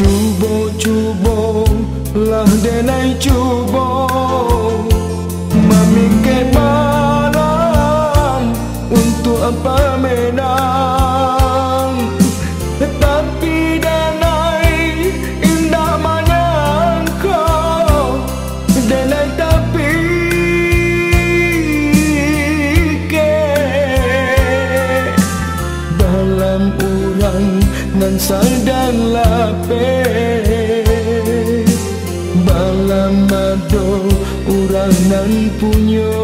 Chubo, chubo, lang chu chubo Balam mado urang nan punyo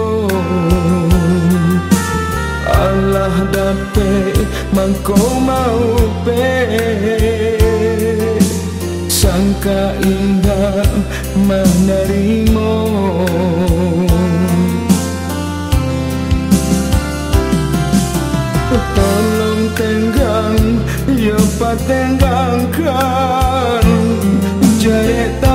Allah dape mangko mau pe. Sangka indah menerimo Tolong tenggang Ya patenggangkan Jaya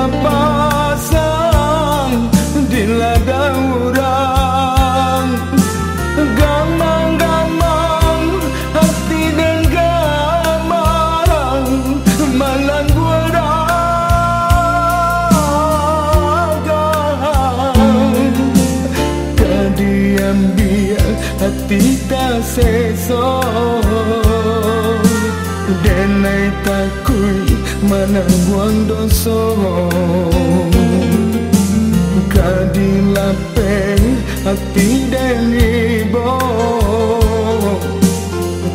sẽ gió. Đến nay ta cúi mà nàng buông đôi số đón đi Kadilah à pe hati dan ibu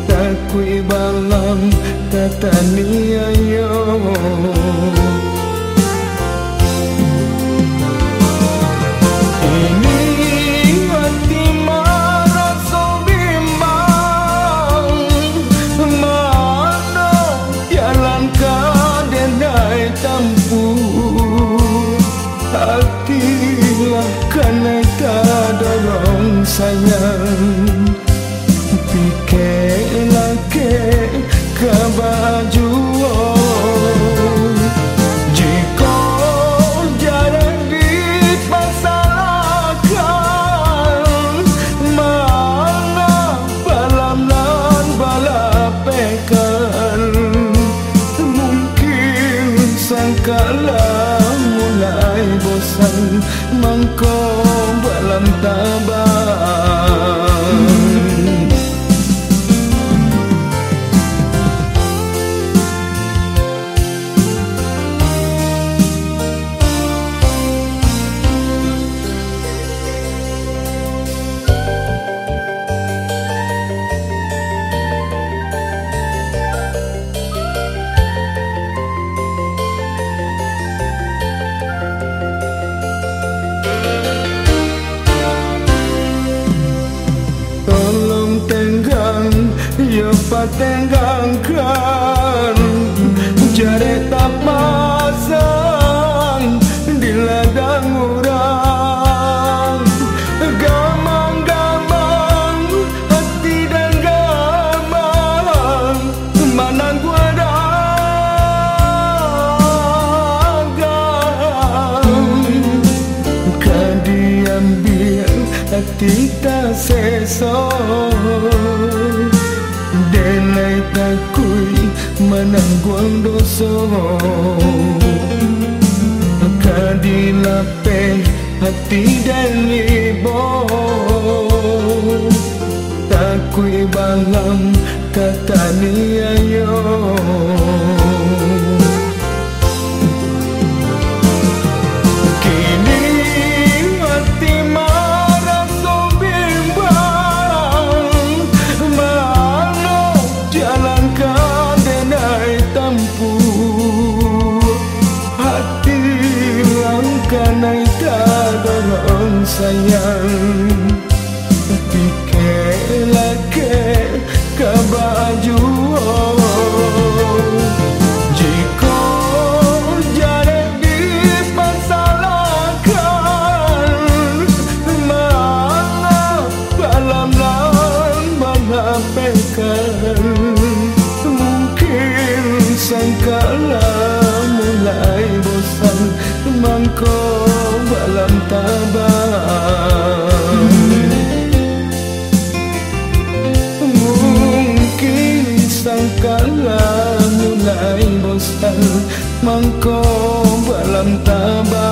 Takui balam tatani ayo Hatilah kena dorong sayang. Pikirlah ke kebajuan Jika jarak dipasalkan Mana balam dan balapekan Patenggangkan Jare tak pasang Di ladang urang Gamang-gamang Hati dan gamang Manang gua dagang Kadiam biar hati tak seso Denai takui menangguang doso Kadilape hati dan ibo Takui balam kata ni sayang mangko balam tabah